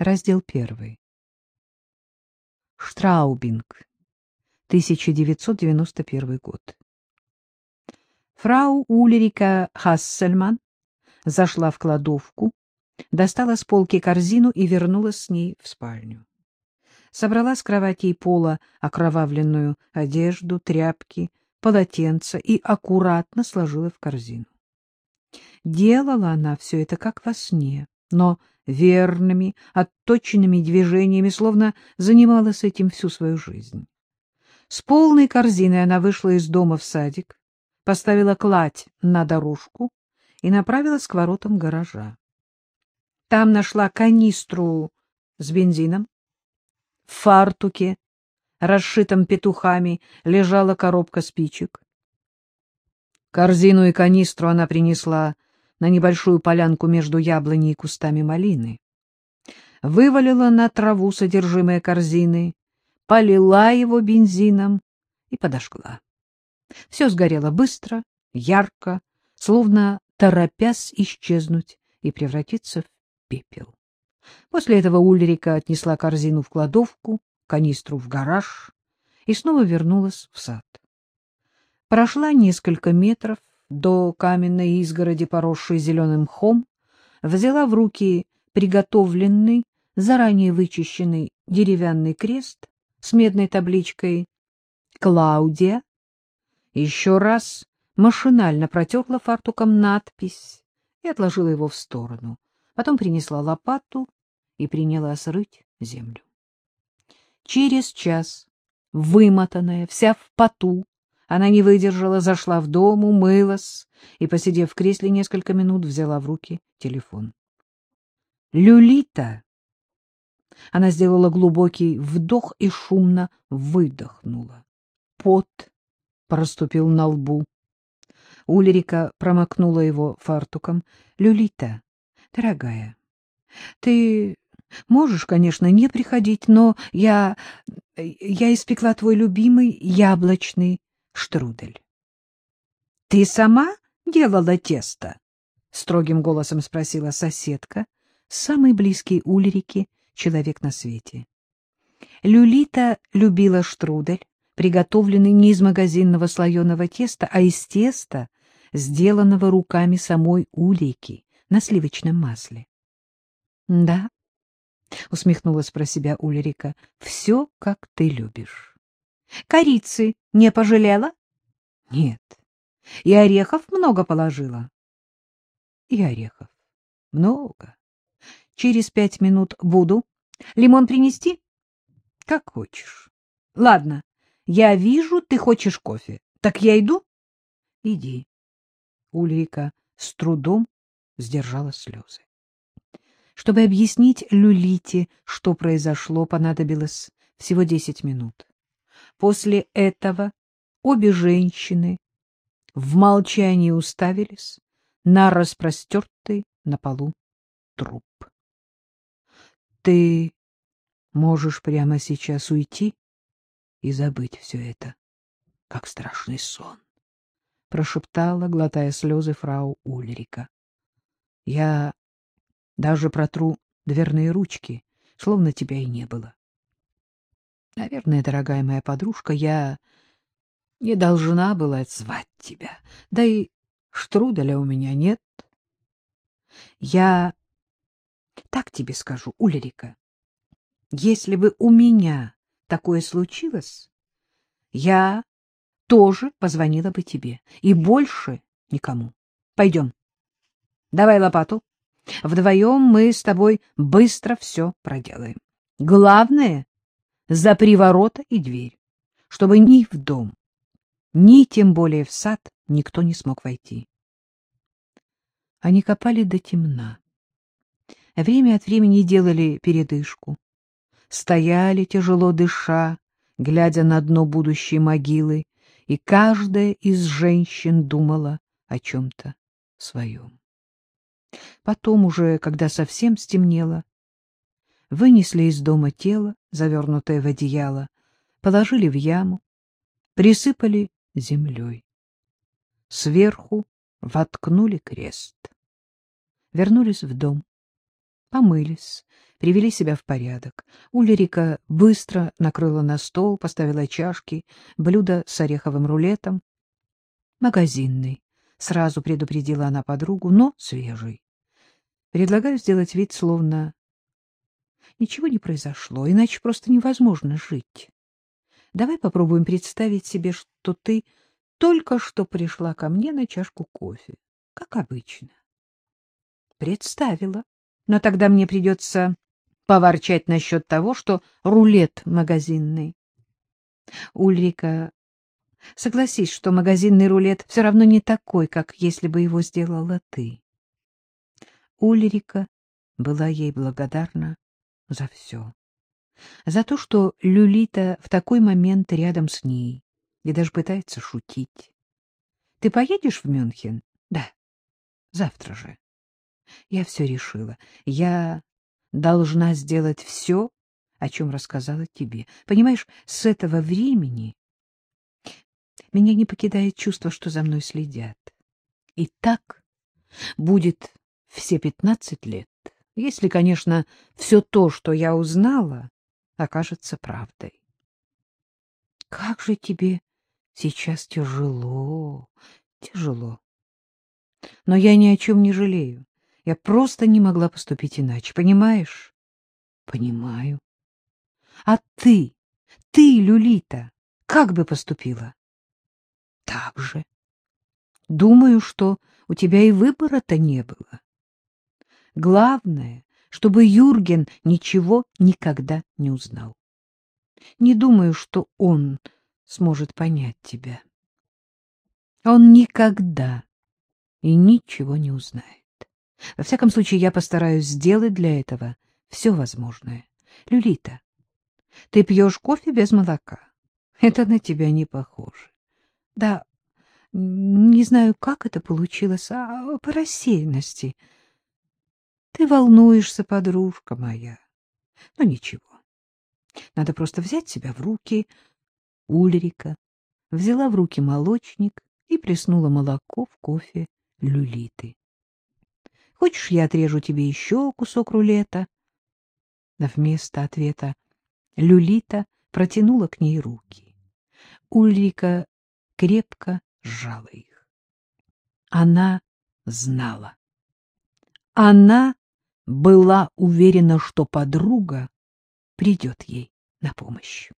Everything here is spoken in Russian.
Раздел первый. Штраубинг, 1991 год. Фрау Ульрика Хассельман зашла в кладовку, достала с полки корзину и вернулась с ней в спальню. Собрала с кровати и пола окровавленную одежду, тряпки, полотенца и аккуратно сложила в корзину. Делала она все это как во сне, но верными, отточенными движениями, словно занималась этим всю свою жизнь. С полной корзиной она вышла из дома в садик, поставила кладь на дорожку и направилась к воротам гаража. Там нашла канистру с бензином. В фартуке, расшитом петухами, лежала коробка спичек. Корзину и канистру она принесла на небольшую полянку между яблоней и кустами малины. Вывалила на траву содержимое корзины, полила его бензином и подожгла. Все сгорело быстро, ярко, словно торопясь исчезнуть и превратиться в пепел. После этого Ульрика отнесла корзину в кладовку, канистру в гараж и снова вернулась в сад. Прошла несколько метров, до каменной изгороди, поросшей зеленым мхом, взяла в руки приготовленный, заранее вычищенный деревянный крест с медной табличкой «Клаудия», еще раз машинально протерла фартуком надпись и отложила его в сторону. Потом принесла лопату и принялась рыть землю. Через час, вымотанная, вся в поту, она не выдержала, зашла в дом, умылась и, посидев в кресле несколько минут, взяла в руки телефон. «Люлита!» Она сделала глубокий вдох и шумно выдохнула. Пот проступил на лбу. Ульрика промокнула его фартуком. — Люлита, дорогая, ты можешь, конечно, не приходить, но я... я испекла твой любимый яблочный штрудель. — Ты сама делала тесто? — строгим голосом спросила соседка, самый близкий Ульрике человек на свете. Люлита любила штрудель, приготовленный не из магазинного слоеного теста, а из теста, сделанного руками самой Ульрики на сливочном масле. — Да, — усмехнулась про себя Ульрика, — все, как ты любишь. Корицы не пожалела? Нет. И орехов много положила? И орехов. Много. Через пять минут буду. Лимон принести? Как хочешь. Ладно, я вижу, ты хочешь кофе. Так я иду? Иди. Ульрика с трудом сдержала слезы. Чтобы объяснить Люлите, что произошло, понадобилось всего десять минут. После этого обе женщины в молчании уставились на распростертый на полу труп. — Ты можешь прямо сейчас уйти и забыть все это, как страшный сон, — прошептала, глотая слезы фрау Ульрика. — Я даже протру дверные ручки, словно тебя и не было. Наверное, дорогая моя подружка, я не должна была звать тебя. Да и штруделя у меня нет. Я так тебе скажу, Ульрика. Если бы у меня такое случилось, я тоже позвонила бы тебе. И больше никому. Пойдем. Давай лопату. Вдвоем мы с тобой быстро все проделаем. Главное запри ворота и дверь, чтобы ни в дом, ни тем более в сад никто не смог войти. Они копали до темна. Время от времени делали передышку. Стояли, тяжело дыша, глядя на дно будущей могилы, и каждая из женщин думала о чем-то своем. Потом уже, когда совсем стемнело, вынесли из дома тело, завернутое в одеяло, положили в яму, присыпали землей. Сверху воткнули крест. Вернулись в дом. Помылись, привели себя в порядок. Ульрика быстро накрыла на стол, поставила чашки, блюдо с ореховым рулетом. Магазинный, сразу предупредила она подругу, но свежий. Предлагаю сделать вид, словно ничего не произошло, иначе просто невозможно жить. Давай попробуем представить себе, что ты только что пришла ко мне на чашку кофе, как обычно. Представила, но тогда мне придется поворчать насчет того, что рулет магазинный. Ульрика, согласись, что магазинный рулет все равно не такой, как если бы его сделала ты. Ульрика была ей благодарна за все. За то, что Люлита в такой момент рядом с ней и даже пытается шутить. — Ты поедешь в Мюнхен? — Да. Завтра же. Я все решила. Я должна сделать все, о чем рассказала тебе. Понимаешь, с этого времени меня не покидает чувство, что за мной следят. И так будет все пятнадцать лет, если, конечно, все то, что я узнала, окажется правдой. Как же тебе сейчас тяжело, тяжело. Но я ни о чем не жалею. Я просто не могла поступить иначе, понимаешь? Понимаю. А ты, ты, Люлита, как бы поступила? Так же. Думаю, что у тебя и выбора-то не было. Главное, чтобы Юрген ничего никогда не узнал. Не думаю, что он сможет понять тебя. Он никогда и ничего не узнает. Во всяком случае, я постараюсь сделать для этого все возможное. Люлита, ты пьешь кофе без молока. Это на тебя не похоже. Да, не знаю, как это получилось, а по рассеянности — ты волнуешься, подружка моя. Но ничего. Надо просто взять себя в руки. Ульрика взяла в руки молочник и плеснула молоко в кофе люлиты. Хочешь, я отрежу тебе еще кусок рулета? Но вместо ответа люлита протянула к ней руки. Ульрика крепко сжала их. Она знала. Она была уверена, что подруга придет ей на помощь.